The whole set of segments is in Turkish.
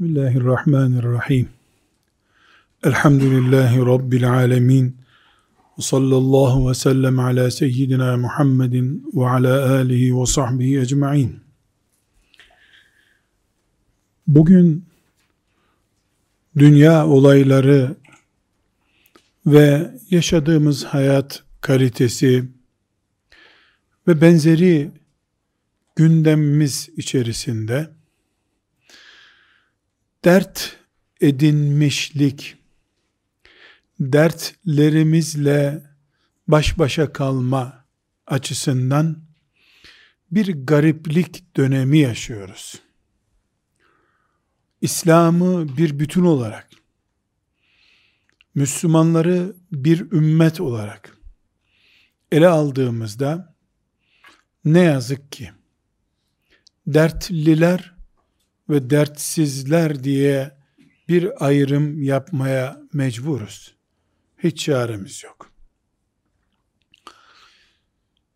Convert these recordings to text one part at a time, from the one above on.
Bismillahirrahmanirrahim. Elhamdülillahi Rabbil alemin. Sallallahu ve sellem ala seyyidina Muhammedin ve ala alihi ve sahbihi ecma'in. Bugün dünya olayları ve yaşadığımız hayat kalitesi ve benzeri gündemimiz içerisinde dert edinmişlik, dertlerimizle baş başa kalma açısından bir gariplik dönemi yaşıyoruz. İslam'ı bir bütün olarak, Müslümanları bir ümmet olarak ele aldığımızda ne yazık ki dertliler ve dertsizler diye bir ayrım yapmaya mecburuz. Hiç çaremiz yok.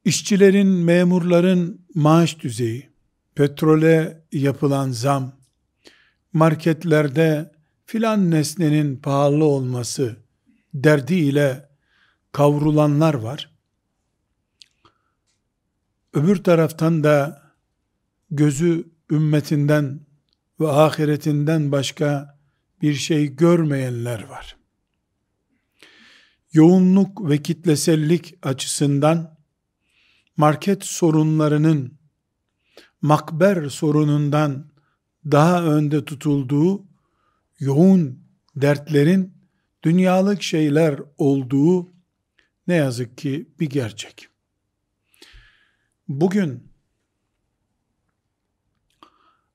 İşçilerin, memurların maaş düzeyi, petrole yapılan zam, marketlerde filan nesnenin pahalı olması derdiyle kavrulanlar var. Öbür taraftan da gözü ümmetinden ve ahiretinden başka bir şey görmeyenler var. Yoğunluk ve kitlesellik açısından market sorunlarının makber sorunundan daha önde tutulduğu yoğun dertlerin dünyalık şeyler olduğu ne yazık ki bir gerçek. Bugün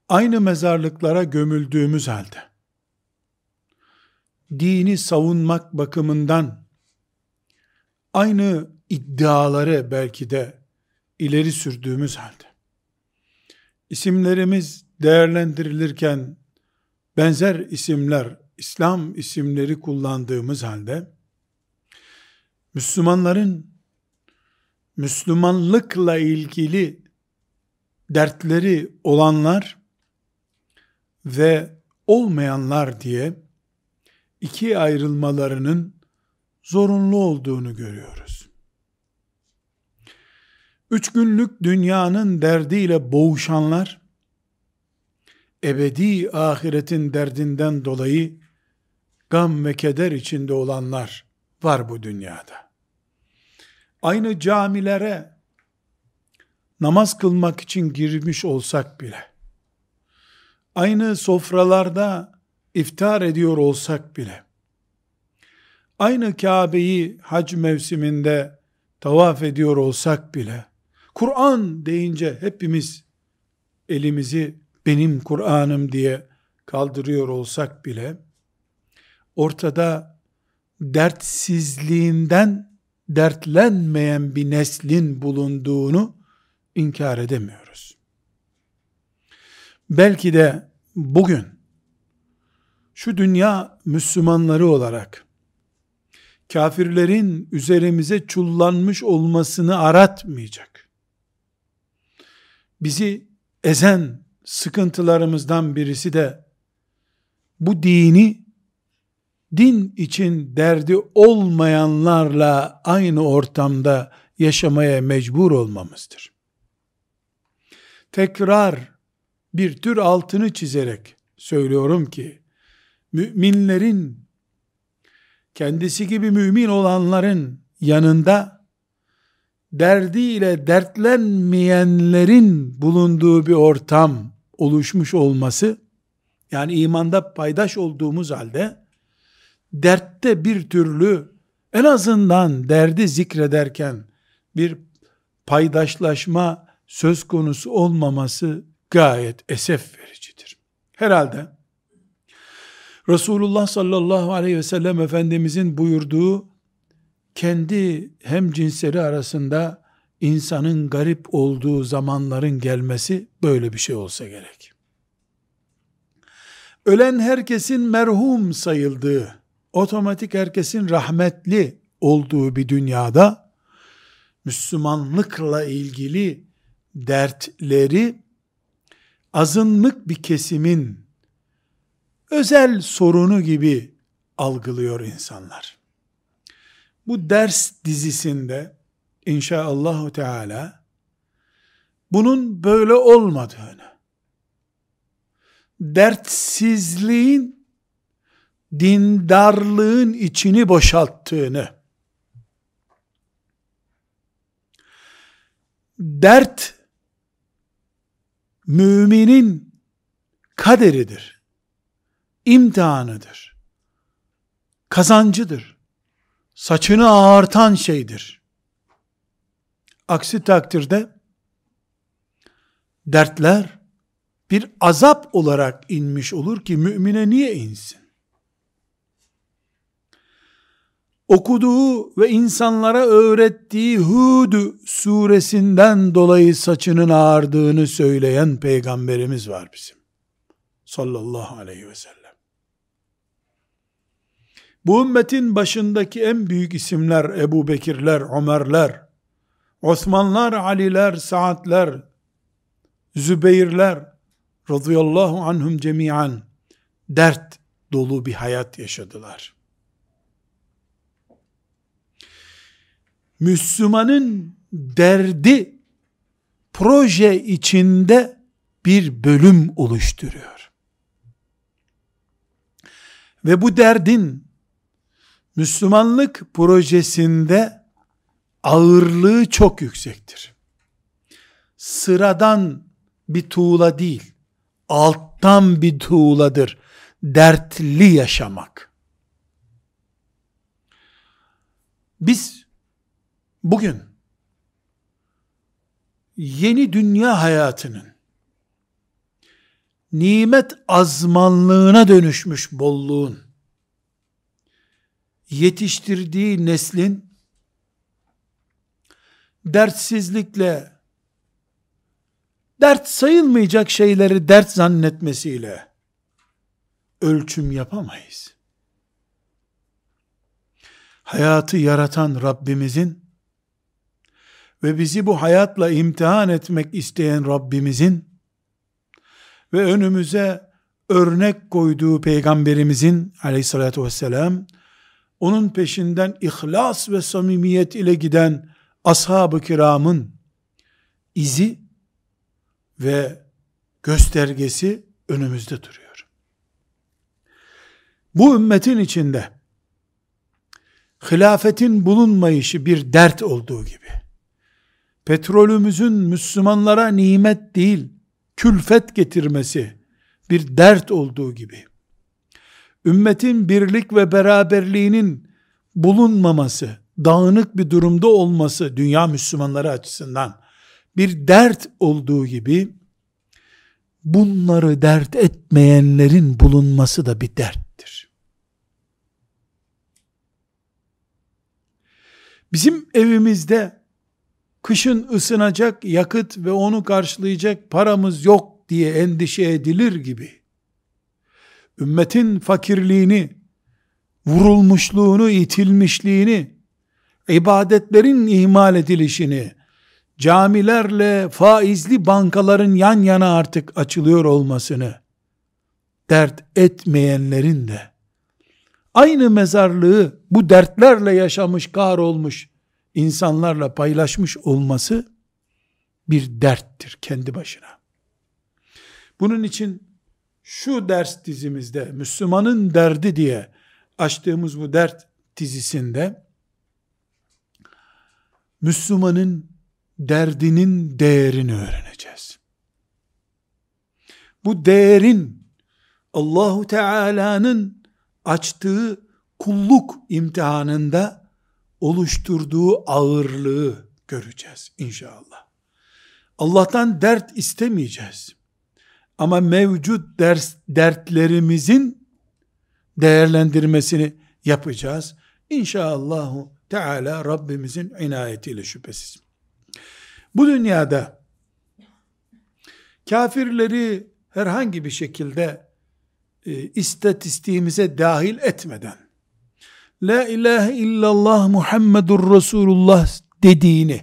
aynı mezarlıklara gömüldüğümüz halde dini savunmak bakımından aynı iddiaları belki de ileri sürdüğümüz halde isimlerimiz değerlendirilirken benzer isimler İslam isimleri kullandığımız halde Müslümanların Müslümanlıkla ilgili dertleri olanlar ve olmayanlar diye iki ayrılmalarının zorunlu olduğunu görüyoruz. Üç günlük dünyanın derdiyle boğuşanlar, ebedi ahiretin derdinden dolayı gam ve keder içinde olanlar var bu dünyada. Aynı camilere namaz kılmak için girmiş olsak bile, aynı sofralarda iftar ediyor olsak bile, aynı Kabe'yi hac mevsiminde tavaf ediyor olsak bile, Kur'an deyince hepimiz elimizi benim Kur'an'ım diye kaldırıyor olsak bile, ortada dertsizliğinden dertlenmeyen bir neslin bulunduğunu inkar edemiyoruz. Belki de bugün şu dünya Müslümanları olarak kafirlerin üzerimize çullanmış olmasını aratmayacak. Bizi ezen sıkıntılarımızdan birisi de bu dini din için derdi olmayanlarla aynı ortamda yaşamaya mecbur olmamızdır. Tekrar bir tür altını çizerek söylüyorum ki, müminlerin, kendisi gibi mümin olanların yanında, derdiyle dertlenmeyenlerin bulunduğu bir ortam oluşmuş olması, yani imanda paydaş olduğumuz halde, dertte bir türlü, en azından derdi zikrederken, bir paydaşlaşma söz konusu olmaması gayet esef vericidir. Herhalde Resulullah sallallahu aleyhi ve sellem Efendimizin buyurduğu kendi hem cinsleri arasında insanın garip olduğu zamanların gelmesi böyle bir şey olsa gerek. Ölen herkesin merhum sayıldığı, otomatik herkesin rahmetli olduğu bir dünyada Müslümanlıkla ilgili dertleri azınlık bir kesimin özel sorunu gibi algılıyor insanlar. Bu ders dizisinde inşaallahu teala bunun böyle olmadığını, dertsizliğin dindarlığın içini boşalttığını, dert müminin kaderidir, imtihanıdır, kazancıdır, saçını ağartan şeydir. Aksi takdirde dertler bir azap olarak inmiş olur ki mümine niye insin? Okuduğu ve insanlara öğrettiği Hud suresinden dolayı saçının ağardığını söyleyen peygamberimiz var bizim. Sallallahu aleyhi ve sellem. Bu ümmetin başındaki en büyük isimler Ebu Bekirler, Ömerler, Osmanlar, Aliler, Saadler, Zübeyirler radıyallahu anhum cemiyan dert dolu bir hayat yaşadılar. Müslümanın derdi proje içinde bir bölüm oluşturuyor. Ve bu derdin Müslümanlık projesinde ağırlığı çok yüksektir. Sıradan bir tuğla değil, alttan bir tuğladır. Dertli yaşamak. Biz bugün yeni dünya hayatının nimet azmanlığına dönüşmüş bolluğun yetiştirdiği neslin dertsizlikle dert sayılmayacak şeyleri dert zannetmesiyle ölçüm yapamayız. Hayatı yaratan Rabbimizin ve bizi bu hayatla imtihan etmek isteyen Rabbimizin ve önümüze örnek koyduğu peygamberimizin aleyhissalatü vesselam onun peşinden ihlas ve samimiyet ile giden ashab-ı kiramın izi ve göstergesi önümüzde duruyor. Bu ümmetin içinde hilafetin bulunmayışı bir dert olduğu gibi, petrolümüzün Müslümanlara nimet değil, külfet getirmesi bir dert olduğu gibi, ümmetin birlik ve beraberliğinin bulunmaması, dağınık bir durumda olması dünya Müslümanları açısından bir dert olduğu gibi bunları dert etmeyenlerin bulunması da bir derttir. Bizim evimizde kışın ısınacak yakıt ve onu karşılayacak paramız yok diye endişe edilir gibi. Ümmetin fakirliğini, vurulmuşluğunu, itilmişliğini, ibadetlerin ihmal edilişini, camilerle faizli bankaların yan yana artık açılıyor olmasını dert etmeyenlerin de. Aynı mezarlığı bu dertlerle yaşamış, olmuş insanlarla paylaşmış olması bir derttir kendi başına. Bunun için şu ders dizimizde Müslümanın derdi diye açtığımız bu dert dizisinde Müslümanın derdinin değerini öğreneceğiz. Bu değerin Allahu Teala'nın açtığı kulluk imtihanında oluşturduğu ağırlığı göreceğiz inşallah. Allah'tan dert istemeyeceğiz. Ama mevcut ders dertlerimizin değerlendirmesini yapacağız. İnşallahu Teala Rabbimizin inayetiyle şüphesiz. Bu dünyada kafirleri herhangi bir şekilde e, istatistiğimize dahil etmeden La ilahe illallah Muhammedur Resulullah dediğini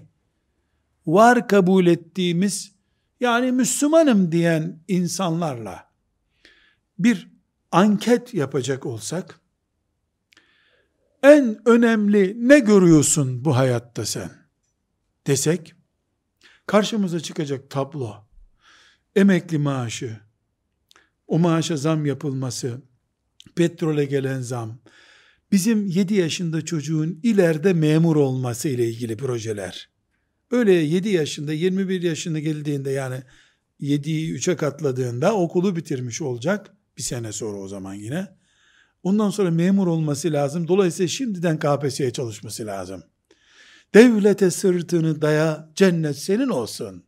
var kabul ettiğimiz yani Müslümanım diyen insanlarla bir anket yapacak olsak, en önemli ne görüyorsun bu hayatta sen? Desek, karşımıza çıkacak tablo, emekli maaşı, o maaşa zam yapılması, petrole gelen zam, bizim 7 yaşında çocuğun ileride memur olması ile ilgili projeler. Öyle 7 yaşında, 21 yaşında geldiğinde yani 7'yi 3'e katladığında okulu bitirmiş olacak. Bir sene sonra o zaman yine. Ondan sonra memur olması lazım. Dolayısıyla şimdiden KPSS'ye çalışması lazım. Devlete sırtını daya, cennet senin olsun.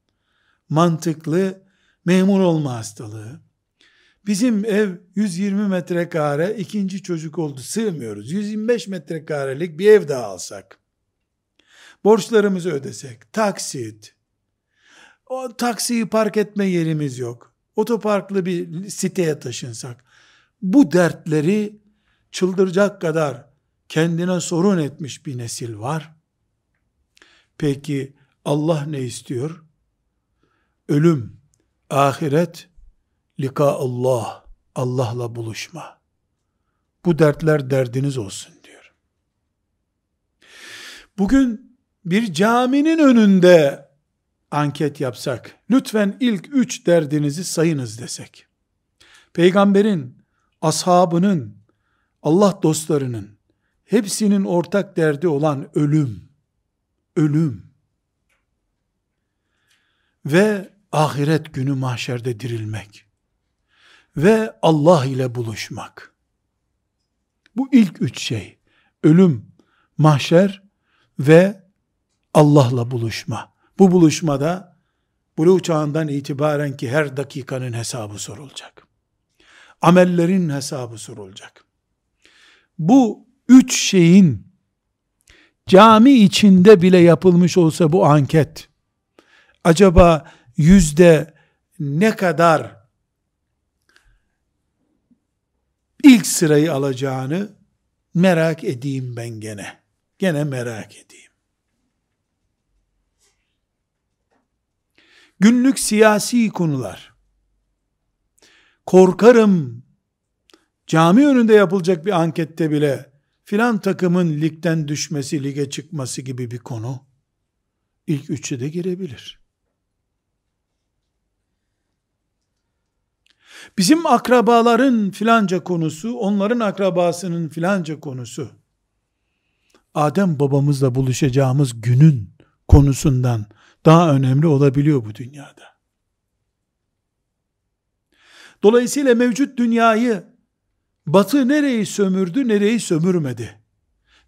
Mantıklı memur olma hastalığı. Bizim ev 120 metrekare, ikinci çocuk oldu, sığmıyoruz. 125 metrekarelik bir ev daha alsak. Borçlarımızı ödesek, taksit, o taksiyi park etme yerimiz yok. Otoparklı bir siteye taşınsak. Bu dertleri çıldıracak kadar kendine sorun etmiş bir nesil var. Peki Allah ne istiyor? Ölüm, ahiret, lika Allah, Allah'la buluşma. Bu dertler derdiniz olsun diyor. Bugün bir caminin önünde anket yapsak, lütfen ilk üç derdinizi sayınız desek, peygamberin, ashabının, Allah dostlarının, hepsinin ortak derdi olan ölüm, ölüm ve ahiret günü mahşerde dirilmek ve Allah ile buluşmak. Bu ilk üç şey. Ölüm, mahşer ve Allah'la buluşma. Bu buluşmada buluğ çağından itibaren ki her dakikanın hesabı sorulacak. Amellerin hesabı sorulacak. Bu üç şeyin cami içinde bile yapılmış olsa bu anket, acaba yüzde ne kadar ilk sırayı alacağını merak edeyim ben gene. Gene merak edeyim. Günlük siyasi konular. Korkarım cami önünde yapılacak bir ankette bile filan takımın ligden düşmesi, lige çıkması gibi bir konu ilk üçe de girebilir. Bizim akrabaların filanca konusu, onların akrabasının filanca konusu, Adem babamızla buluşacağımız günün konusundan daha önemli olabiliyor bu dünyada. Dolayısıyla mevcut dünyayı batı nereyi sömürdü, nereyi sömürmedi.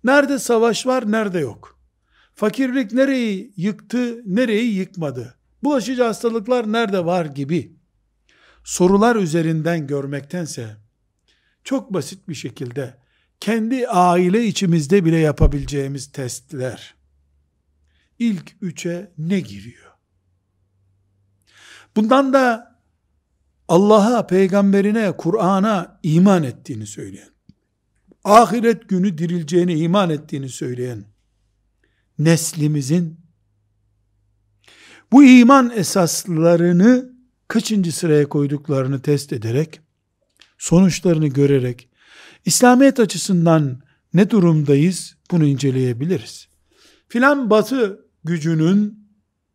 Nerede savaş var, nerede yok. Fakirlik nereyi yıktı, nereyi yıkmadı. Bulaşıcı hastalıklar nerede var gibi sorular üzerinden görmektense çok basit bir şekilde kendi aile içimizde bile yapabileceğimiz testler ilk üçe ne giriyor? Bundan da Allah'a, peygamberine, Kur'an'a iman ettiğini söyleyen, ahiret günü dirileceğine iman ettiğini söyleyen neslimizin bu iman esaslarını kaçıncı sıraya koyduklarını test ederek, sonuçlarını görerek, İslamiyet açısından ne durumdayız bunu inceleyebiliriz. Filan batı gücünün,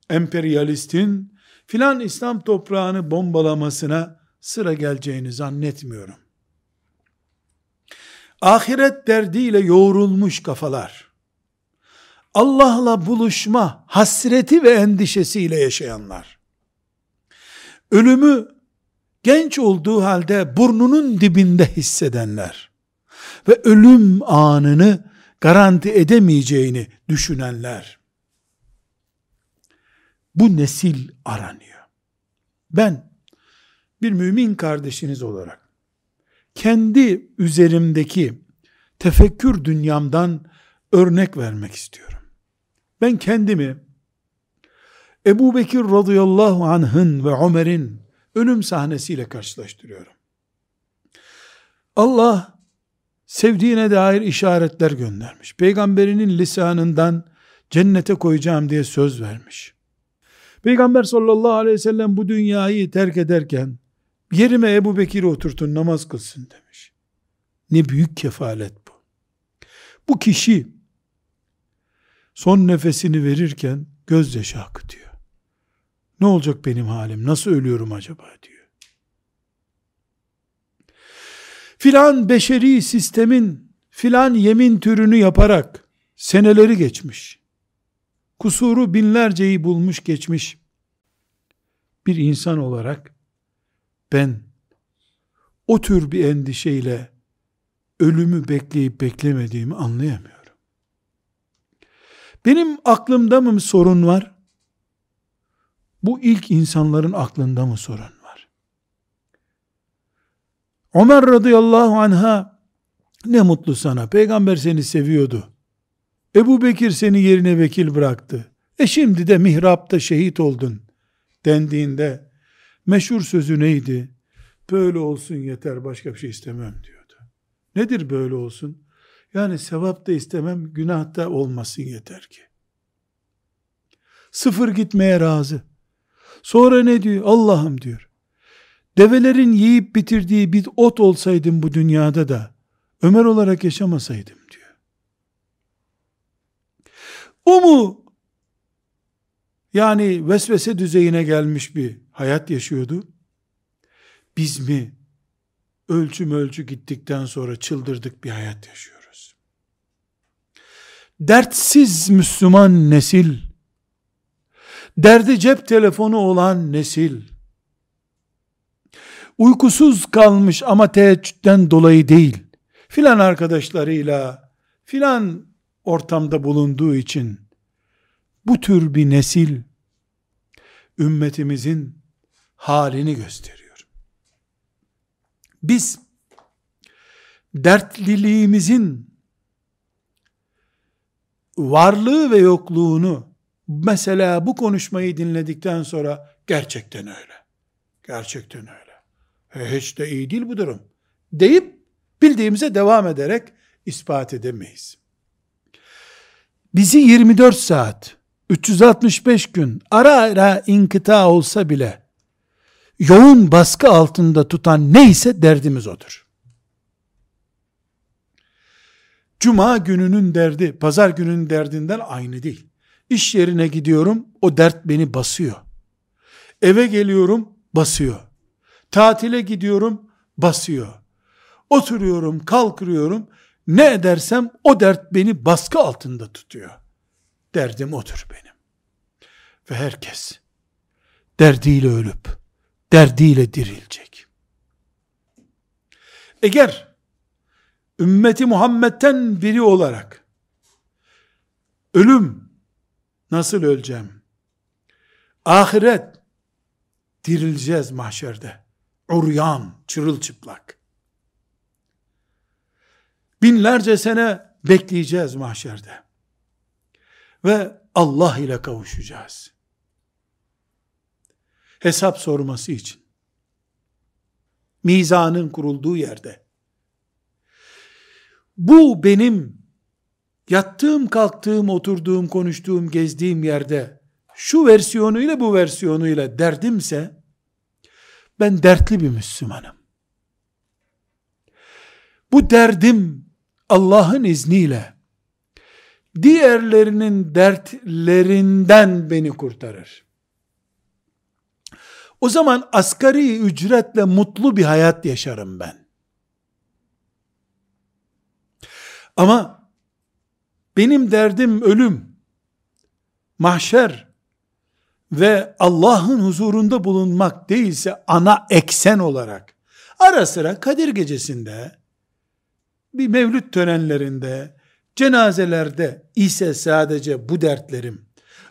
emperyalistin, filan İslam toprağını bombalamasına sıra geleceğini zannetmiyorum. Ahiret derdiyle yoğrulmuş kafalar, Allah'la buluşma hasreti ve endişesiyle yaşayanlar, ölümü genç olduğu halde burnunun dibinde hissedenler ve ölüm anını garanti edemeyeceğini düşünenler, bu nesil aranıyor. Ben bir mümin kardeşiniz olarak kendi üzerimdeki tefekkür dünyamdan örnek vermek istiyorum. Ben kendimi Ebu Bekir radıyallahu anh'ın ve Ömer'in ölüm sahnesiyle karşılaştırıyorum. Allah sevdiğine dair işaretler göndermiş. Peygamberinin lisanından cennete koyacağım diye söz vermiş. Peygamber sallallahu aleyhi ve sellem bu dünyayı terk ederken Yerime Ebu Bekir'i oturtun namaz kılsın demiş. Ne büyük kefalet bu. Bu kişi son nefesini verirken gözyaşı akıtıyor. Ne olacak benim halim? Nasıl ölüyorum acaba diyor. Filan beşeri sistemin filan yemin türünü yaparak seneleri geçmiş. Kusuru binlerceyi bulmuş geçmiş. Bir insan olarak ben o tür bir endişeyle ölümü bekleyip beklemediğimi anlayamıyorum. Benim aklımda mı sorun var? Bu ilk insanların aklında mı sorun var? Ömer radıyallahu anha ne mutlu sana. Peygamber seni seviyordu. Ebu Bekir seni yerine vekil bıraktı. E şimdi de mihrapta şehit oldun dendiğinde meşhur sözü neydi? Böyle olsun yeter başka bir şey istemem diyordu. Nedir böyle olsun? Yani sevap da istemem, günah da olmasın yeter ki. Sıfır gitmeye razı. Sonra ne diyor? Allah'ım diyor. Develerin yiyip bitirdiği bir ot olsaydım bu dünyada da Ömer olarak yaşamasaydım diyor. O mu yani vesvese düzeyine gelmiş bir hayat yaşıyordu? Biz mi ölçü ölçü gittikten sonra çıldırdık bir hayat yaşıyoruz? Dertsiz Müslüman nesil, derdi cep telefonu olan nesil, uykusuz kalmış ama teheccüden dolayı değil, filan arkadaşlarıyla, filan ortamda bulunduğu için, bu tür bir nesil, ümmetimizin halini gösteriyor. Biz, dertliliğimizin varlığı ve yokluğunu mesela bu konuşmayı dinledikten sonra gerçekten öyle. Gerçekten öyle. He, hiç de iyi değil bu durum. Deyip bildiğimize devam ederek ispat edemeyiz. Bizi 24 saat, 365 gün ara ara inkıta olsa bile yoğun baskı altında tutan neyse derdimiz odur. Cuma gününün derdi, pazar gününün derdinden aynı değil. İş yerine gidiyorum, o dert beni basıyor. Eve geliyorum, basıyor. Tatile gidiyorum, basıyor. Oturuyorum, kalkıyorum, ne edersem o dert beni baskı altında tutuyor. Derdim odur benim. Ve herkes derdiyle ölüp, derdiyle dirilecek. Eğer ümmeti Muhammed'den biri olarak ölüm nasıl öleceğim? Ahiret dirileceğiz mahşerde. Uryan, çırılçıplak. Binlerce sene bekleyeceğiz mahşerde. Ve Allah ile kavuşacağız. Hesap sorması için. Mizanın kurulduğu yerde. Bu benim yattığım, kalktığım, oturduğum, konuştuğum, gezdiğim yerde şu versiyonuyla bu versiyonuyla derdimse ben dertli bir Müslümanım. Bu derdim Allah'ın izniyle diğerlerinin dertlerinden beni kurtarır. O zaman asgari ücretle mutlu bir hayat yaşarım ben. Ama benim derdim ölüm, mahşer ve Allah'ın huzurunda bulunmak değilse ana eksen olarak ara sıra Kadir gecesinde bir mevlüt törenlerinde cenazelerde ise sadece bu dertlerim.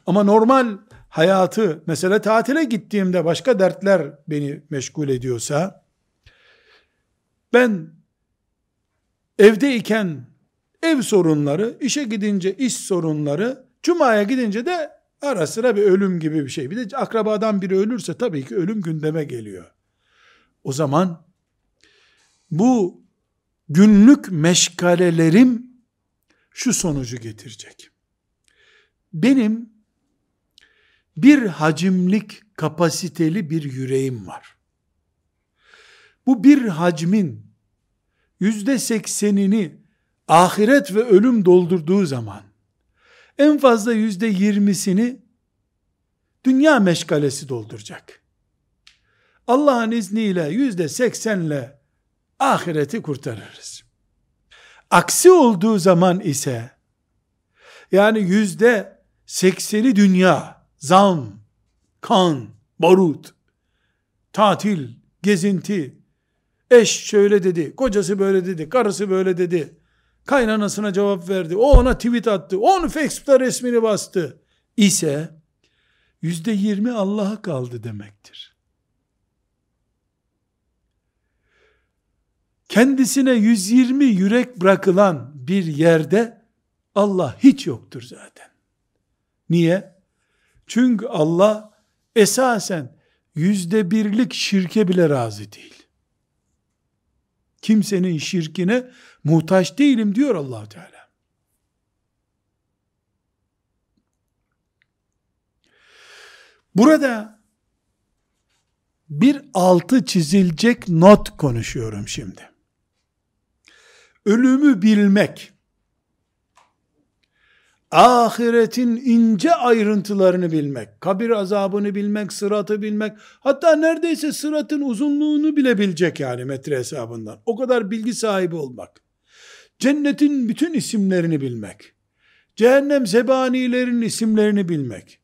Ama normal hayatı mesela tatile gittiğimde başka dertler beni meşgul ediyorsa ben evdeyken ev sorunları, işe gidince iş sorunları, cumaya gidince de ara sıra bir ölüm gibi bir şey. Bir de akrabadan biri ölürse tabii ki ölüm gündeme geliyor. O zaman bu günlük meşgalelerim şu sonucu getirecek. Benim bir hacimlik kapasiteli bir yüreğim var. bu bir hacmin yüzde seksenini ahiret ve ölüm doldurduğu zaman en fazla yüzde yirmisini dünya meşgalesi dolduracak. Allah'ın izniyle yüzde seksenle ahireti kurtarırız. Aksi olduğu zaman ise yani yüzde sekseni dünya, zam, kan, barut, tatil, gezinti, eş şöyle dedi, kocası böyle dedi, karısı böyle dedi, kaynanasına cevap verdi, o ona tweet attı, o onu Facebook'ta resmini bastı ise yüzde yirmi Allah'a kaldı demektir. Kendisine 120 yürek bırakılan bir yerde Allah hiç yoktur zaten. Niye? Çünkü Allah esasen yüzde birlik şirke bile razı değil. Kimsenin şirkine muhtaç değilim diyor allah Teala. Burada bir altı çizilecek not konuşuyorum şimdi. Ölümü bilmek, ahiretin ince ayrıntılarını bilmek, kabir azabını bilmek, sıratı bilmek, hatta neredeyse sıratın uzunluğunu bile bilecek yani metre hesabından. O kadar bilgi sahibi olmak. Cennetin bütün isimlerini bilmek. Cehennem zebanilerin isimlerini bilmek.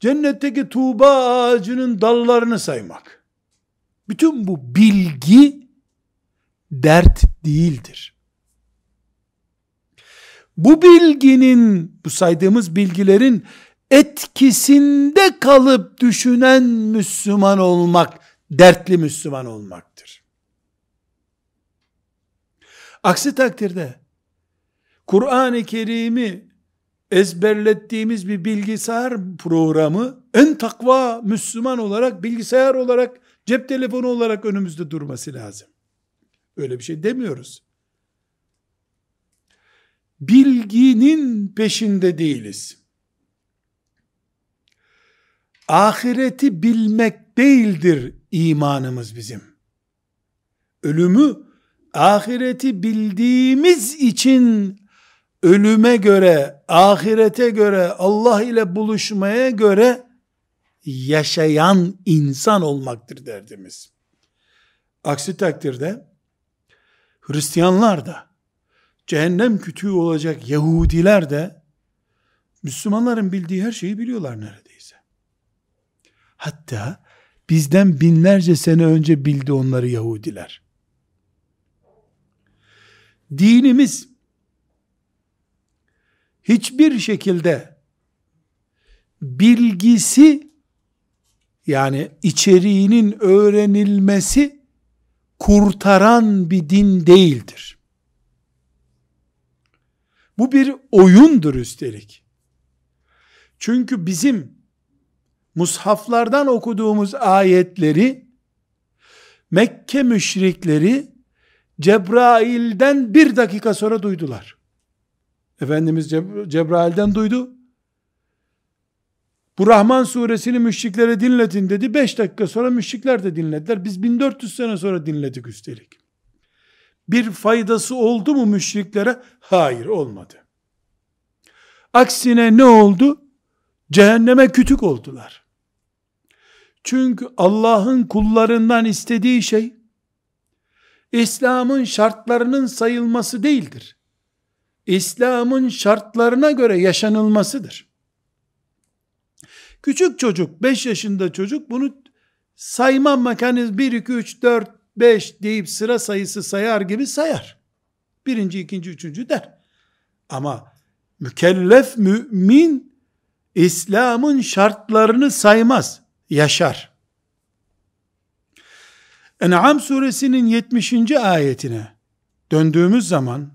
Cennetteki tuğba ağacının dallarını saymak. Bütün bu bilgi dert değildir. Bu bilginin, bu saydığımız bilgilerin etkisinde kalıp düşünen Müslüman olmak, dertli Müslüman olmaktır. Aksi takdirde Kur'an-ı Kerim'i ezberlettiğimiz bir bilgisayar programı en takva Müslüman olarak bilgisayar olarak cep telefonu olarak önümüzde durması lazım. Öyle bir şey demiyoruz. Bilginin peşinde değiliz. Ahireti bilmek değildir imanımız bizim. Ölümü ahireti bildiğimiz için ölüme göre, ahirete göre, Allah ile buluşmaya göre yaşayan insan olmaktır derdimiz. Aksi takdirde Hristiyanlar da cehennem kütüğü olacak Yahudiler de Müslümanların bildiği her şeyi biliyorlar neredeyse. Hatta bizden binlerce sene önce bildi onları Yahudiler. Dinimiz hiçbir şekilde bilgisi yani içeriğinin öğrenilmesi kurtaran bir din değildir. Bu bir oyundur üstelik. Çünkü bizim mushaflardan okuduğumuz ayetleri Mekke müşrikleri Cebrail'den bir dakika sonra duydular. Efendimiz Cebrail'den duydu. Bu Rahman suresini müşriklere dinletin dedi. Beş dakika sonra müşrikler de dinlediler. Biz 1400 sene sonra dinledik üstelik. Bir faydası oldu mu müşriklere? Hayır olmadı. Aksine ne oldu? Cehenneme kütük oldular. Çünkü Allah'ın kullarından istediği şey İslam'ın şartlarının sayılması değildir. İslam'ın şartlarına göre yaşanılmasıdır. Küçük çocuk, 5 yaşında çocuk bunu sayma mekanizması 1, 2, 3, 4, 5 deyip sıra sayısı sayar gibi sayar. Birinci, ikinci, üçüncü der. Ama mükellef mümin İslam'ın şartlarını saymaz, yaşar. En'am suresinin 70. ayetine döndüğümüz zaman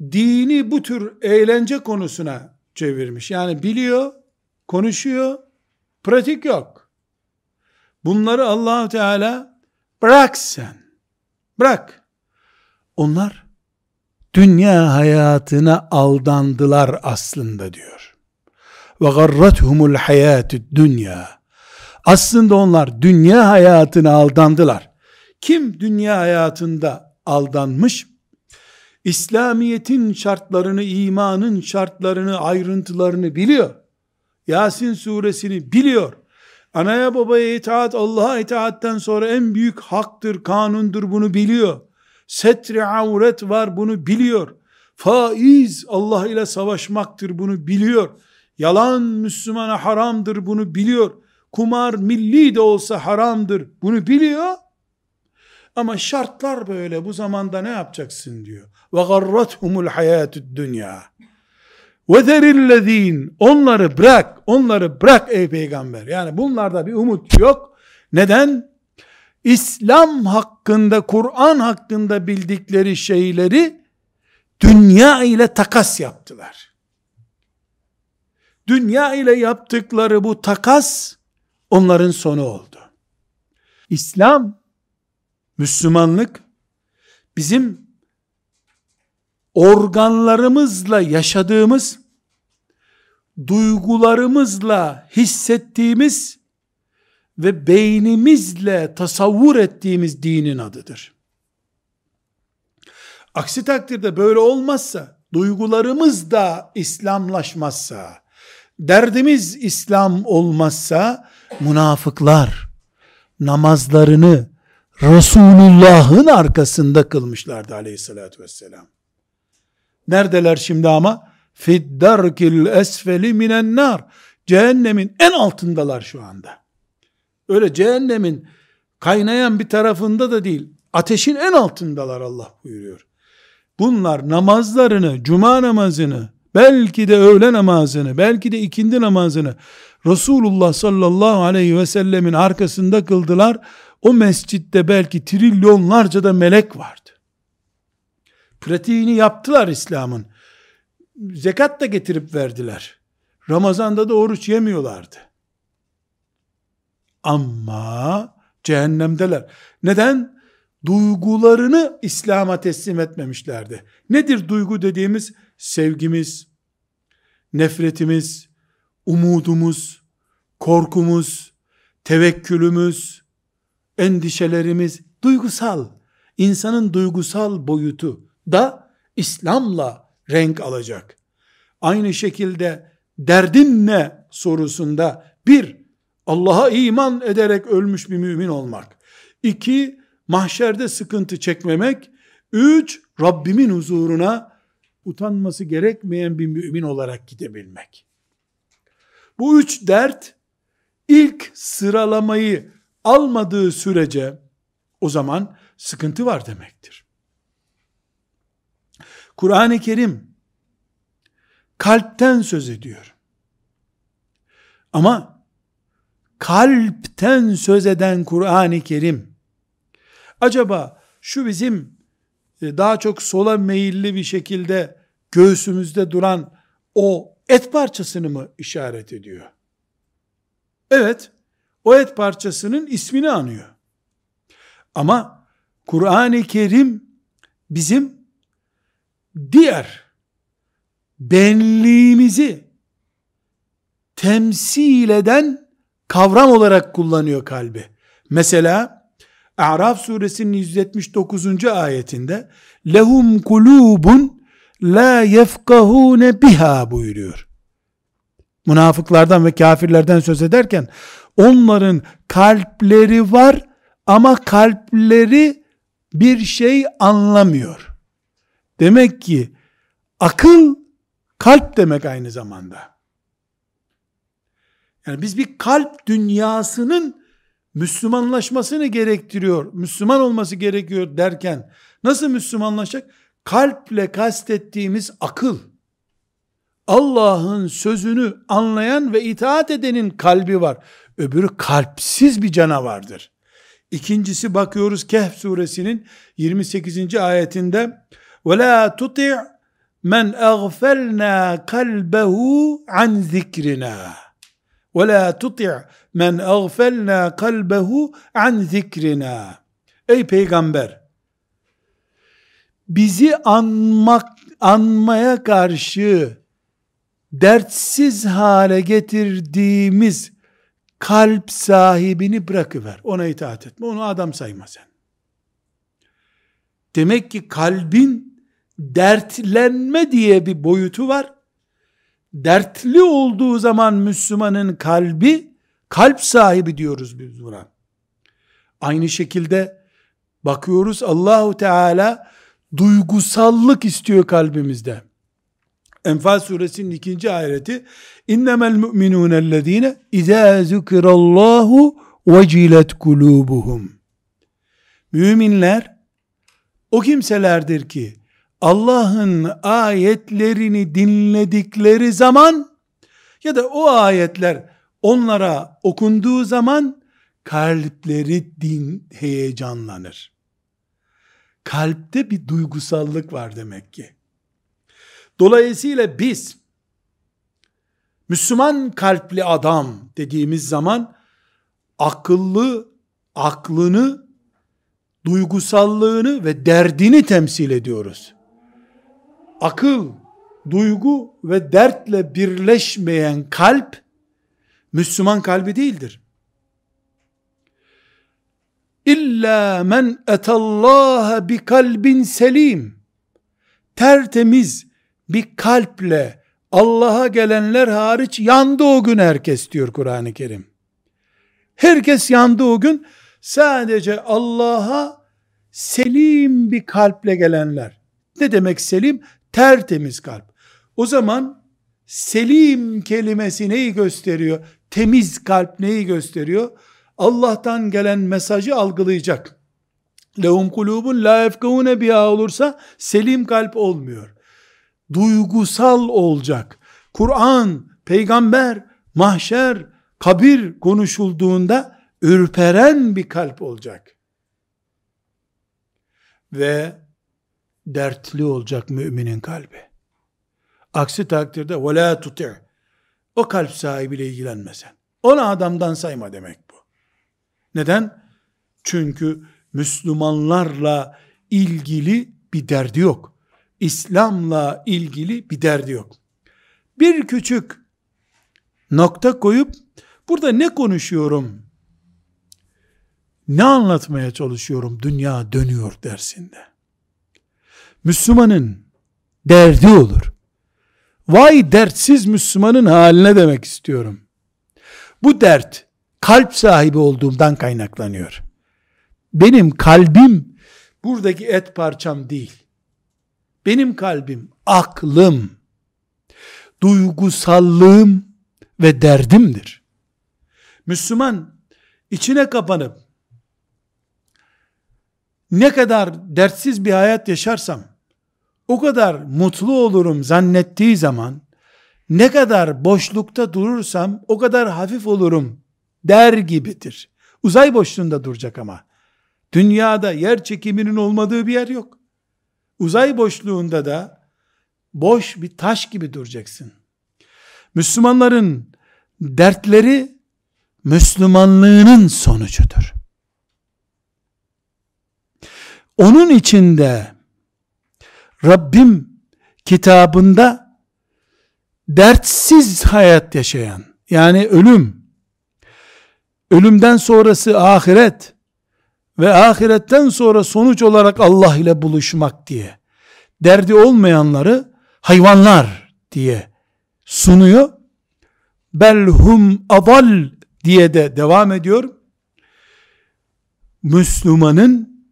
dini bu tür eğlence konusuna çevirmiş. Yani biliyor, konuşuyor, pratik yok. Bunları allah Teala bırak sen. Bırak. Onlar dünya hayatına aldandılar aslında diyor. Ve garrathumul hayatü dünya. Aslında onlar dünya hayatına aldandılar. Kim dünya hayatında aldanmış? İslamiyet'in şartlarını, imanın şartlarını, ayrıntılarını biliyor. Yasin suresini biliyor. Anaya babaya itaat Allah'a itaatten sonra en büyük haktır, kanundur bunu biliyor. Setri avret var bunu biliyor. Faiz Allah ile savaşmaktır bunu biliyor. Yalan Müslümana haramdır bunu biliyor. Kumar milli de olsa haramdır bunu biliyor. Ama şartlar böyle bu zamanda ne yapacaksın diyor. Ve garrathumul hayatud dünya. Ve zerillezin onları bırak, onları bırak ey peygamber. Yani bunlarda bir umut yok. Neden? İslam hakkında, Kur'an hakkında bildikleri şeyleri dünya ile takas yaptılar. Dünya ile yaptıkları bu takas onların sonu oldu. İslam, Müslümanlık bizim organlarımızla yaşadığımız, duygularımızla hissettiğimiz ve beynimizle tasavvur ettiğimiz dinin adıdır. Aksi takdirde böyle olmazsa, duygularımız da İslamlaşmazsa, derdimiz İslam olmazsa, münafıklar namazlarını Resulullah'ın arkasında kılmışlardı aleyhissalatü vesselam. Neredeler şimdi ama? Fiddarkil esfeli minen nar. Cehennemin en altındalar şu anda. Öyle cehennemin kaynayan bir tarafında da değil. Ateşin en altındalar Allah buyuruyor. Bunlar namazlarını, cuma namazını, belki de öğle namazını, belki de ikindi namazını Resulullah sallallahu aleyhi ve sellemin arkasında kıldılar. O mescitte belki trilyonlarca da melek vardı. Pratiğini yaptılar İslam'ın. Zekat da getirip verdiler. Ramazanda da oruç yemiyorlardı. Ama cehennemdeler. Neden? Duygularını İslam'a teslim etmemişlerdi. Nedir duygu dediğimiz? Sevgimiz, nefretimiz, umudumuz, korkumuz, tevekkülümüz, endişelerimiz, duygusal, insanın duygusal boyutu da İslam'la renk alacak. Aynı şekilde derdin ne sorusunda bir, Allah'a iman ederek ölmüş bir mümin olmak. İki, mahşerde sıkıntı çekmemek. Üç, Rabbimin huzuruna utanması gerekmeyen bir mümin olarak gidebilmek. Bu üç dert ilk sıralamayı almadığı sürece o zaman sıkıntı var demektir. Kur'an-ı Kerim kalpten söz ediyor. Ama kalpten söz eden Kur'an-ı Kerim acaba şu bizim e, daha çok sola meyilli bir şekilde göğsümüzde duran o et parçasını mı işaret ediyor? Evet, o et parçasının ismini anıyor. Ama Kur'an-ı Kerim bizim diğer benliğimizi temsil eden kavram olarak kullanıyor kalbi. Mesela A'raf suresinin 179. ayetinde lehum kulubun la yefkahune biha buyuruyor. Münafıklardan ve kafirlerden söz ederken onların kalpleri var ama kalpleri bir şey anlamıyor. Demek ki akıl kalp demek aynı zamanda. Yani biz bir kalp dünyasının Müslümanlaşmasını gerektiriyor, Müslüman olması gerekiyor derken nasıl Müslümanlaşacak? Kalple kastettiğimiz akıl. Allah'ın sözünü anlayan ve itaat edenin kalbi var. Öbürü kalpsiz bir canavardır. İkincisi bakıyoruz Kehf suresinin 28. ayetinde وَلَا تُطِعْ men اَغْفَلْنَا قَلْبَهُ عَنْ ذِكْرِنَا وَلَا تُطِعْ men اَغْفَلْنَا قَلْبَهُ عَنْ ذِكْرِنَا Ey peygamber Bizi anmak anmaya karşı dertsiz hale getirdiğimiz kalp sahibini bırakıver. Ona itaat etme. Onu adam sayma sen. Demek ki kalbin dertlenme diye bir boyutu var. Dertli olduğu zaman Müslümanın kalbi kalp sahibi diyoruz biz buna. Aynı şekilde bakıyoruz Allahu Teala duygusallık istiyor kalbimizde. Enfal suresinin ikinci ayeti innemel mu'minûnellezîne izâ zükirallâhu vecilet kulûbuhum Müminler o kimselerdir ki Allah'ın ayetlerini dinledikleri zaman ya da o ayetler onlara okunduğu zaman kalpleri din heyecanlanır. Kalpte bir duygusallık var demek ki. Dolayısıyla biz Müslüman kalpli adam dediğimiz zaman akıllı, aklını, duygusallığını ve derdini temsil ediyoruz. Akıl, duygu ve dertle birleşmeyen kalp Müslüman kalbi değildir. İlla men etallaha bi kalbin selim. Tertemiz bir kalple Allah'a gelenler hariç yandı o gün herkes diyor Kur'an-ı Kerim. Herkes yandı o gün. Sadece Allah'a selim bir kalple gelenler. Ne demek selim? Tertemiz kalp. O zaman selim kelimesi neyi gösteriyor? Temiz kalp neyi gösteriyor? Allah'tan gelen mesajı algılayacak. Lehum kulubun la efkehune biha olursa selim kalp olmuyor. Duygusal olacak. Kur'an, peygamber, mahşer, kabir konuşulduğunda ürperen bir kalp olacak. Ve dertli olacak müminin kalbi. Aksi takdirde وَلَا تُطِعْ O kalp sahibiyle ilgilenmesen. Ona adamdan sayma demek bu. Neden? Çünkü Müslümanlarla ilgili bir derdi yok. İslam'la ilgili bir derdi yok. Bir küçük nokta koyup burada ne konuşuyorum? Ne anlatmaya çalışıyorum dünya dönüyor dersinde. Müslümanın derdi olur. Vay dertsiz Müslümanın haline demek istiyorum. Bu dert kalp sahibi olduğumdan kaynaklanıyor. Benim kalbim buradaki et parçam değil. Benim kalbim aklım, duygusallığım ve derdimdir. Müslüman içine kapanıp ne kadar dertsiz bir hayat yaşarsam o kadar mutlu olurum zannettiği zaman ne kadar boşlukta durursam o kadar hafif olurum der gibidir. Uzay boşluğunda duracak ama. Dünyada yer çekiminin olmadığı bir yer yok. Uzay boşluğunda da boş bir taş gibi duracaksın. Müslümanların dertleri Müslümanlığının sonucudur. Onun içinde Rabbim kitabında dertsiz hayat yaşayan yani ölüm ölümden sonrası ahiret ve ahiretten sonra sonuç olarak Allah ile buluşmak diye derdi olmayanları hayvanlar diye sunuyor. Belhum adal diye de devam ediyor. Müslümanın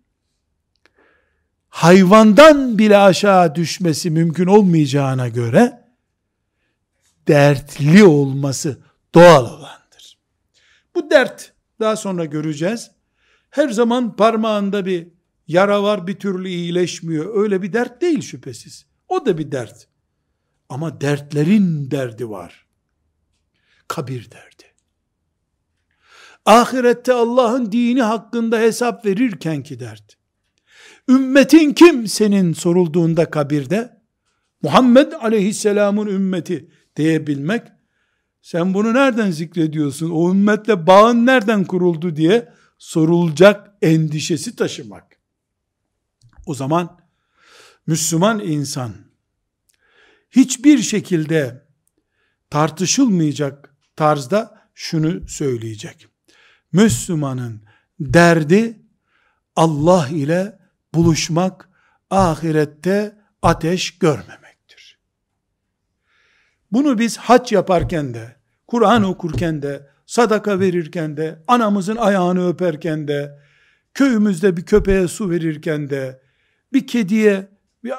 hayvandan bile aşağı düşmesi mümkün olmayacağına göre dertli olması doğal olandır. Bu dert daha sonra göreceğiz. Her zaman parmağında bir yara var bir türlü iyileşmiyor. Öyle bir dert değil şüphesiz. O da bir dert. Ama dertlerin derdi var. Kabir derdi. Ahirette Allah'ın dini hakkında hesap verirken ki dert. Ümmetin kim senin sorulduğunda kabirde? Muhammed aleyhisselamın ümmeti diyebilmek, sen bunu nereden zikrediyorsun, o ümmetle bağın nereden kuruldu diye sorulacak endişesi taşımak. O zaman Müslüman insan hiçbir şekilde tartışılmayacak tarzda şunu söyleyecek. Müslümanın derdi Allah ile buluşmak, ahirette ateş görmemektir. Bunu biz haç yaparken de, Kur'an okurken de, sadaka verirken de, anamızın ayağını öperken de, köyümüzde bir köpeğe su verirken de, bir kediye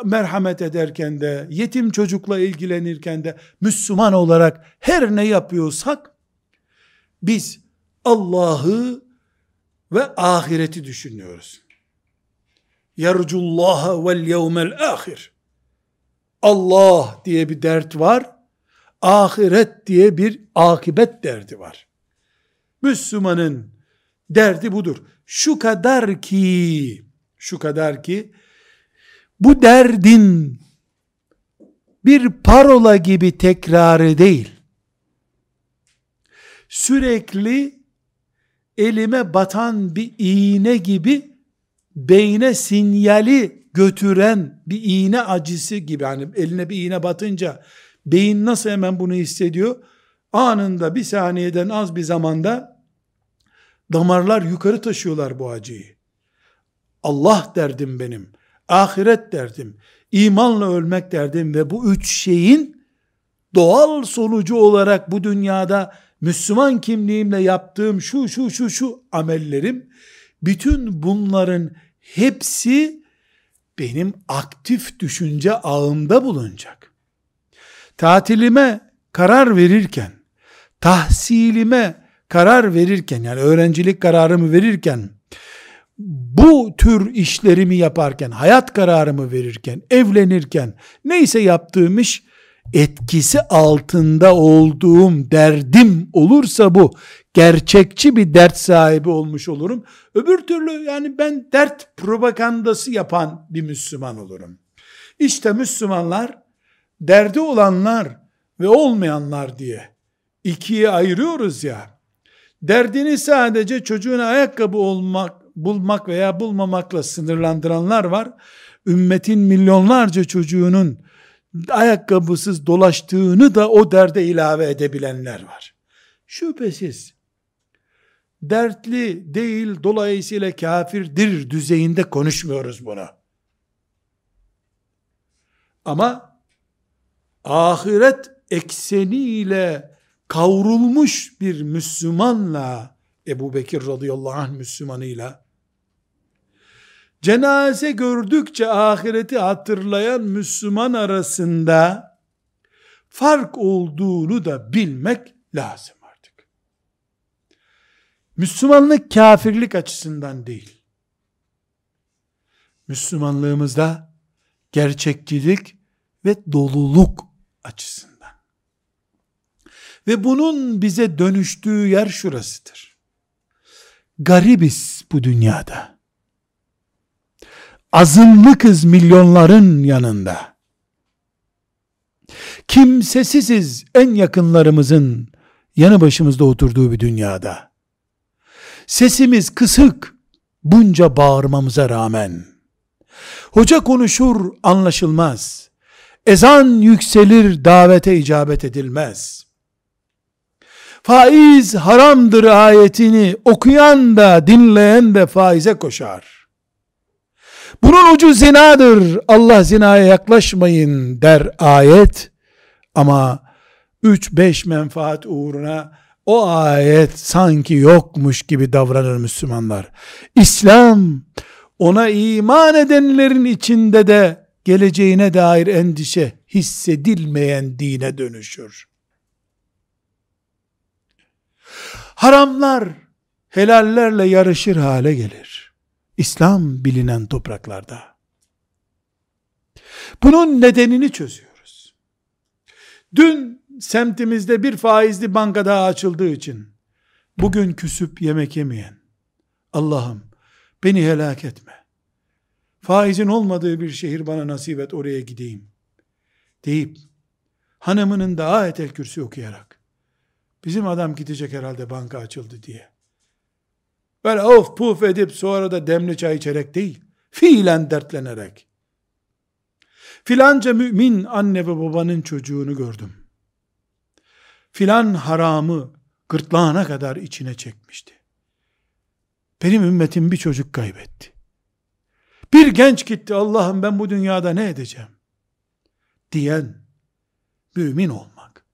merhamet ederken de, yetim çocukla ilgilenirken de, Müslüman olarak her ne yapıyorsak, biz Allah'ı ve ahireti düşünüyoruz. Yercullaha vel yevmel ahir. Allah diye bir dert var. Ahiret diye bir akibet derdi var. Müslümanın derdi budur. Şu kadar ki, şu kadar ki, bu derdin bir parola gibi tekrarı değil, sürekli elime batan bir iğne gibi beyne sinyali götüren bir iğne acısı gibi hani eline bir iğne batınca beyin nasıl hemen bunu hissediyor? Anında bir saniyeden az bir zamanda damarlar yukarı taşıyorlar bu acıyı. Allah derdim benim, ahiret derdim, imanla ölmek derdim ve bu üç şeyin doğal sonucu olarak bu dünyada Müslüman kimliğimle yaptığım şu şu şu şu amellerim bütün bunların hepsi benim aktif düşünce ağımda bulunacak. Tatilime karar verirken, tahsilime karar verirken yani öğrencilik kararımı verirken bu tür işlerimi yaparken, hayat kararımı verirken, evlenirken neyse yaptığım iş etkisi altında olduğum derdim olursa bu gerçekçi bir dert sahibi olmuş olurum. Öbür türlü yani ben dert propagandası yapan bir Müslüman olurum. İşte Müslümanlar derdi olanlar ve olmayanlar diye ikiye ayırıyoruz ya. Derdini sadece çocuğuna ayakkabı olmak, bulmak veya bulmamakla sınırlandıranlar var. Ümmetin milyonlarca çocuğunun ayakkabısız dolaştığını da o derde ilave edebilenler var. Şüphesiz dertli değil dolayısıyla kafirdir düzeyinde konuşmuyoruz bunu. Ama ahiret ekseniyle kavrulmuş bir Müslümanla Ebu Bekir radıyallahu anh Müslümanıyla cenaze gördükçe ahireti hatırlayan Müslüman arasında fark olduğunu da bilmek lazım artık. Müslümanlık kafirlik açısından değil. Müslümanlığımızda gerçekçilik ve doluluk açısından. Ve bunun bize dönüştüğü yer şurasıdır. Garibiz bu dünyada azınlıkız milyonların yanında. Kimsesiziz en yakınlarımızın yanı başımızda oturduğu bir dünyada. Sesimiz kısık bunca bağırmamıza rağmen. Hoca konuşur anlaşılmaz. Ezan yükselir davete icabet edilmez. Faiz haramdır ayetini okuyan da dinleyen de faize koşar. Bunun ucu zinadır. Allah zinaya yaklaşmayın der ayet. Ama 3-5 menfaat uğruna o ayet sanki yokmuş gibi davranır Müslümanlar. İslam ona iman edenlerin içinde de geleceğine dair endişe hissedilmeyen dine dönüşür. Haramlar helallerle yarışır hale gelir. İslam bilinen topraklarda. Bunun nedenini çözüyoruz. Dün semtimizde bir faizli banka daha açıldığı için bugün küsüp yemek yemeyen Allah'ım beni helak etme. Faizin olmadığı bir şehir bana nasip et oraya gideyim. Deyip hanımının da ayetel kürsü okuyarak bizim adam gidecek herhalde banka açıldı diye Böyle of puf edip sonra da demli çay içerek değil. Fiilen dertlenerek. Filanca mümin anne ve babanın çocuğunu gördüm. Filan haramı gırtlağına kadar içine çekmişti. Benim ümmetim bir çocuk kaybetti. Bir genç gitti Allah'ım ben bu dünyada ne edeceğim? Diyen mümin olmak.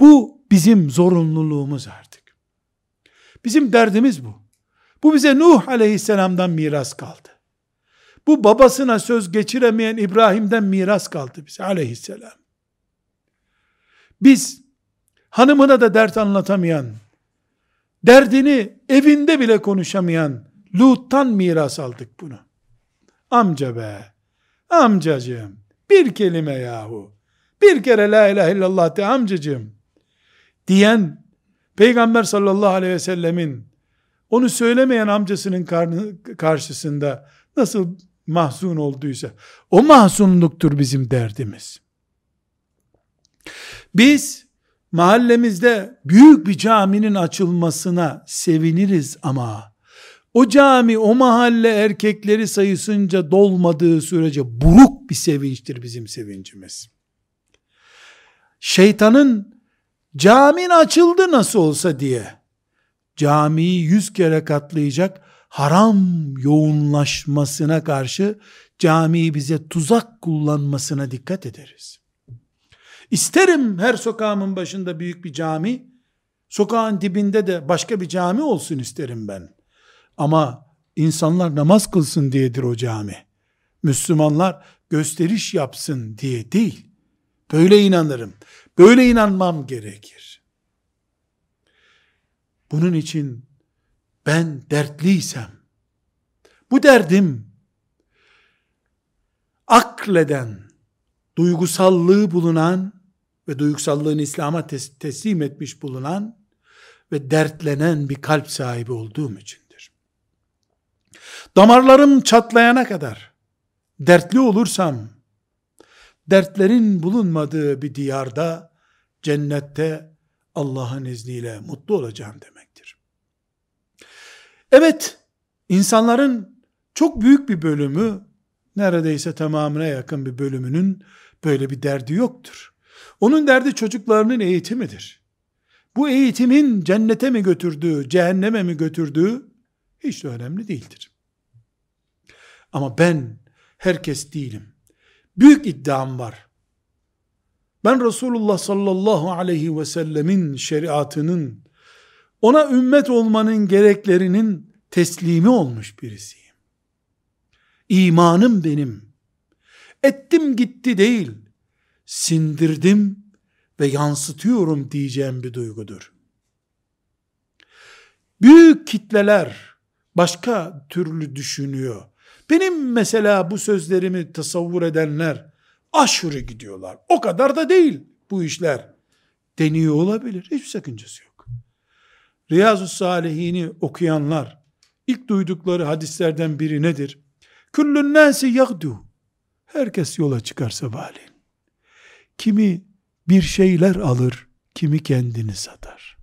Bu bizim zorunluluğumuz artık. Bizim derdimiz bu. Bu bize Nuh aleyhisselamdan miras kaldı. Bu babasına söz geçiremeyen İbrahim'den miras kaldı bize aleyhisselam. Biz hanımına da dert anlatamayan, derdini evinde bile konuşamayan Lut'tan miras aldık bunu. Amca be, amcacığım, bir kelime yahu, bir kere la ilahe illallah de amcacığım, diyen, Peygamber sallallahu aleyhi ve sellemin, onu söylemeyen amcasının karşısında nasıl mahzun olduysa, o mahzunluktur bizim derdimiz. Biz, mahallemizde büyük bir caminin açılmasına seviniriz ama, o cami, o mahalle erkekleri sayısınca dolmadığı sürece buruk bir sevinçtir bizim sevincimiz. Şeytanın camin açıldı nasıl olsa diye camiyi yüz kere katlayacak haram yoğunlaşmasına karşı camiyi bize tuzak kullanmasına dikkat ederiz. İsterim her sokağımın başında büyük bir cami, sokağın dibinde de başka bir cami olsun isterim ben. Ama insanlar namaz kılsın diyedir o cami. Müslümanlar gösteriş yapsın diye değil. Böyle inanırım. Böyle inanmam gerekir. Bunun için ben dertliysem, bu derdim akleden, duygusallığı bulunan ve duygusallığını İslam'a tes teslim etmiş bulunan ve dertlenen bir kalp sahibi olduğum içindir. Damarlarım çatlayana kadar dertli olursam, dertlerin bulunmadığı bir diyarda, cennette Allah'ın izniyle mutlu olacağım demektir. Evet, insanların çok büyük bir bölümü, neredeyse tamamına yakın bir bölümünün böyle bir derdi yoktur. Onun derdi çocuklarının eğitimidir. Bu eğitimin cennete mi götürdüğü, cehenneme mi götürdüğü hiç de önemli değildir. Ama ben herkes değilim. Büyük iddiam var. Ben Resulullah sallallahu aleyhi ve sellemin şeriatının ona ümmet olmanın gereklerinin teslimi olmuş birisiyim. İmanım benim. Ettim gitti değil, sindirdim ve yansıtıyorum diyeceğim bir duygudur. Büyük kitleler başka türlü düşünüyor. Benim mesela bu sözlerimi tasavvur edenler aşırı gidiyorlar. O kadar da değil bu işler. Deniyor olabilir. Hiçbir sakıncası yok. Riyazu Salihini okuyanlar ilk duydukları hadislerden biri nedir? Küllün nâsi yagdu. Herkes yola çıkar sabahleyin. Kimi bir şeyler alır, kimi kendini satar.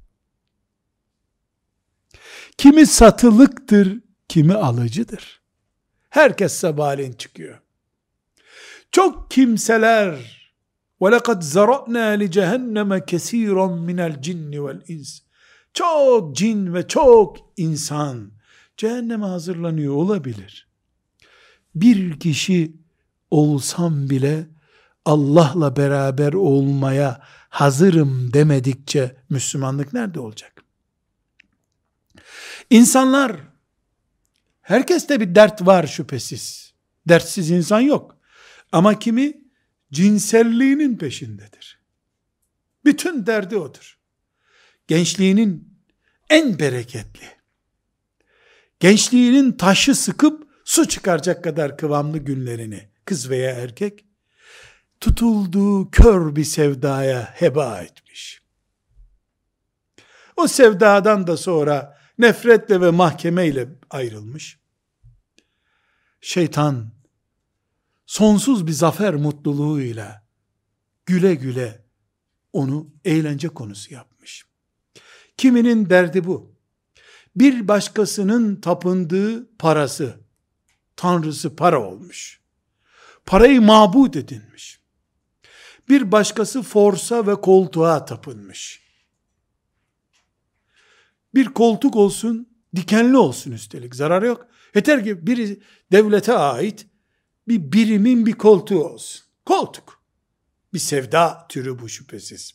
Kimi satılıktır, kimi alıcıdır. Herkes sabahleyin çıkıyor. Çok kimseler وَلَقَدْ زَرَعْنَا لِجَهَنَّمَ كَثِيرًا مِنَ الْجِنِّ وَالْاِنْسِ Çok cin ve çok insan cehenneme hazırlanıyor olabilir. Bir kişi olsam bile Allah'la beraber olmaya hazırım demedikçe Müslümanlık nerede olacak? İnsanlar herkeste bir dert var şüphesiz. Dertsiz insan yok. Ama kimi cinselliğinin peşindedir. Bütün derdi odur. Gençliğinin en bereketli, gençliğinin taşı sıkıp su çıkaracak kadar kıvamlı günlerini, kız veya erkek, tutulduğu kör bir sevdaya heba etmiş. O sevdadan da sonra nefretle ve mahkemeyle ayrılmış. Şeytan sonsuz bir zafer mutluluğuyla güle güle onu eğlence konusu yapmış. Kiminin derdi bu. Bir başkasının tapındığı parası, tanrısı para olmuş. Parayı mabut edinmiş. Bir başkası forsa ve koltuğa tapınmış. Bir koltuk olsun, dikenli olsun üstelik. Zarar yok. Yeter ki bir devlete ait bir birimin bir koltuğu olsun. Koltuk. Bir sevda türü bu şüphesiz.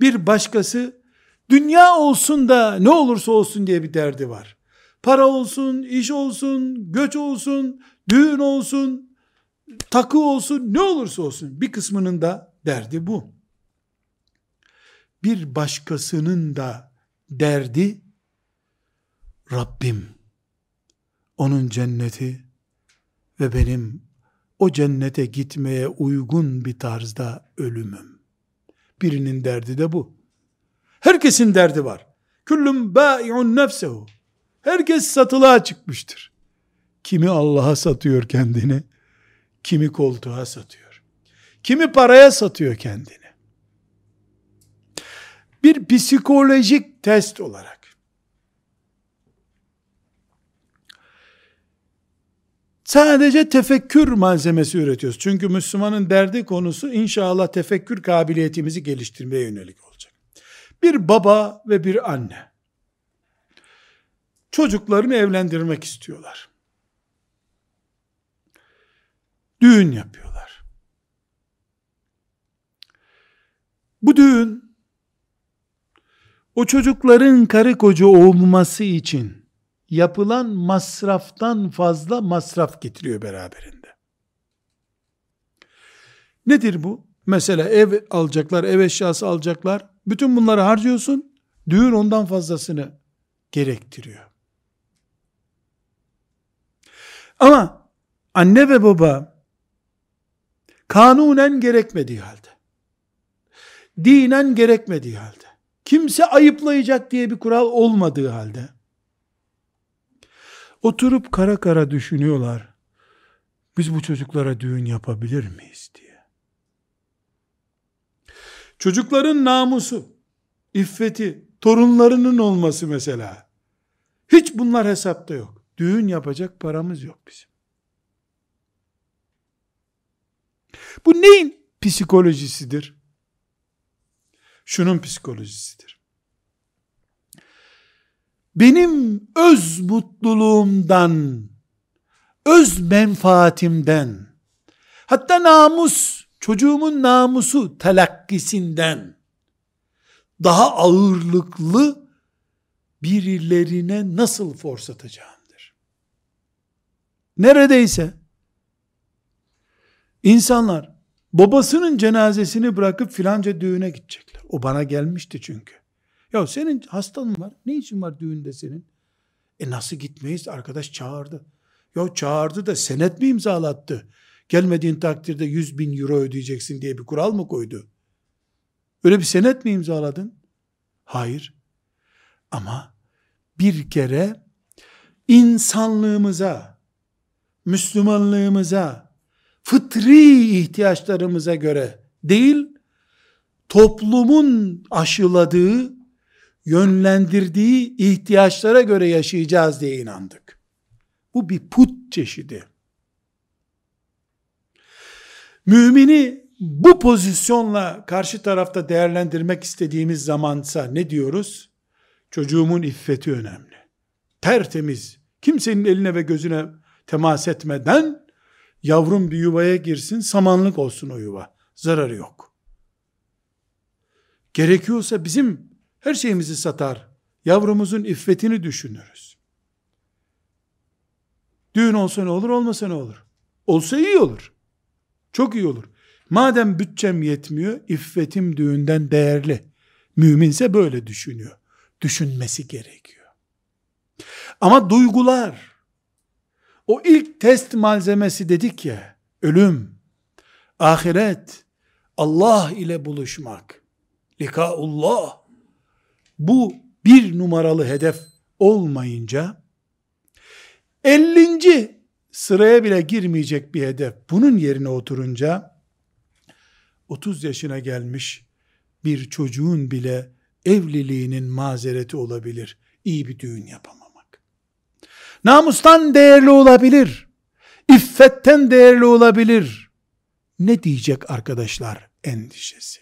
Bir başkası dünya olsun da ne olursa olsun diye bir derdi var. Para olsun, iş olsun, göç olsun, düğün olsun, takı olsun, ne olursa olsun. Bir kısmının da derdi bu. Bir başkasının da derdi Rabbim onun cenneti ve benim o cennete gitmeye uygun bir tarzda ölümüm. Birinin derdi de bu. Herkesin derdi var. Küllüm bâi'un nefsehu. Herkes satılığa çıkmıştır. Kimi Allah'a satıyor kendini, kimi koltuğa satıyor. Kimi paraya satıyor kendini. Bir psikolojik test olarak Sadece tefekkür malzemesi üretiyoruz. Çünkü Müslümanın derdi konusu inşallah tefekkür kabiliyetimizi geliştirmeye yönelik olacak. Bir baba ve bir anne çocuklarını evlendirmek istiyorlar. Düğün yapıyorlar. Bu düğün o çocukların karı koca olması için yapılan masraftan fazla masraf getiriyor beraberinde. Nedir bu? Mesela ev alacaklar, ev eşyası alacaklar. Bütün bunları harcıyorsun. Düğün ondan fazlasını gerektiriyor. Ama anne ve baba kanunen gerekmediği halde, dinen gerekmediği halde, kimse ayıplayacak diye bir kural olmadığı halde, Oturup kara kara düşünüyorlar. Biz bu çocuklara düğün yapabilir miyiz diye. Çocukların namusu, iffeti, torunlarının olması mesela. Hiç bunlar hesapta yok. Düğün yapacak paramız yok bizim. Bu neyin psikolojisidir? Şunun psikolojisidir benim öz mutluluğumdan, öz menfaatimden, hatta namus, çocuğumun namusu telakkisinden daha ağırlıklı birilerine nasıl forsatacağımdır. Neredeyse insanlar babasının cenazesini bırakıp filanca düğüne gidecekler. O bana gelmişti çünkü. Ya senin hastan var. Ne için var düğünde senin? E nasıl gitmeyiz? Arkadaş çağırdı. Ya çağırdı da senet mi imzalattı? Gelmediğin takdirde 100 bin euro ödeyeceksin diye bir kural mı koydu? Öyle bir senet mi imzaladın? Hayır. Ama bir kere insanlığımıza, Müslümanlığımıza, fıtri ihtiyaçlarımıza göre değil, toplumun aşıladığı yönlendirdiği ihtiyaçlara göre yaşayacağız diye inandık. Bu bir put çeşidi. Mümini bu pozisyonla karşı tarafta değerlendirmek istediğimiz zamansa ne diyoruz? Çocuğumun iffeti önemli. Tertemiz, kimsenin eline ve gözüne temas etmeden yavrum bir yuvaya girsin, samanlık olsun o yuva. Zararı yok. Gerekiyorsa bizim her şeyimizi satar. Yavrumuzun iffetini düşünürüz. Düğün olsa ne olur, olmasa ne olur? Olsa iyi olur. Çok iyi olur. Madem bütçem yetmiyor, iffetim düğünden değerli. Müminse böyle düşünüyor. Düşünmesi gerekiyor. Ama duygular, o ilk test malzemesi dedik ya, ölüm, ahiret, Allah ile buluşmak, likaullah, bu bir numaralı hedef olmayınca 50. sıraya bile girmeyecek bir hedef bunun yerine oturunca 30 yaşına gelmiş bir çocuğun bile evliliğinin mazereti olabilir. İyi bir düğün yapamamak. Namustan değerli olabilir. İffetten değerli olabilir. Ne diyecek arkadaşlar endişesi?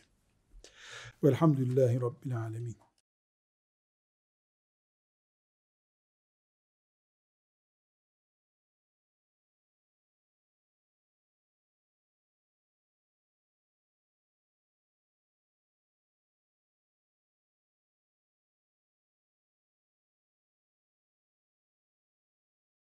Velhamdülillahi Rabbil Alemin.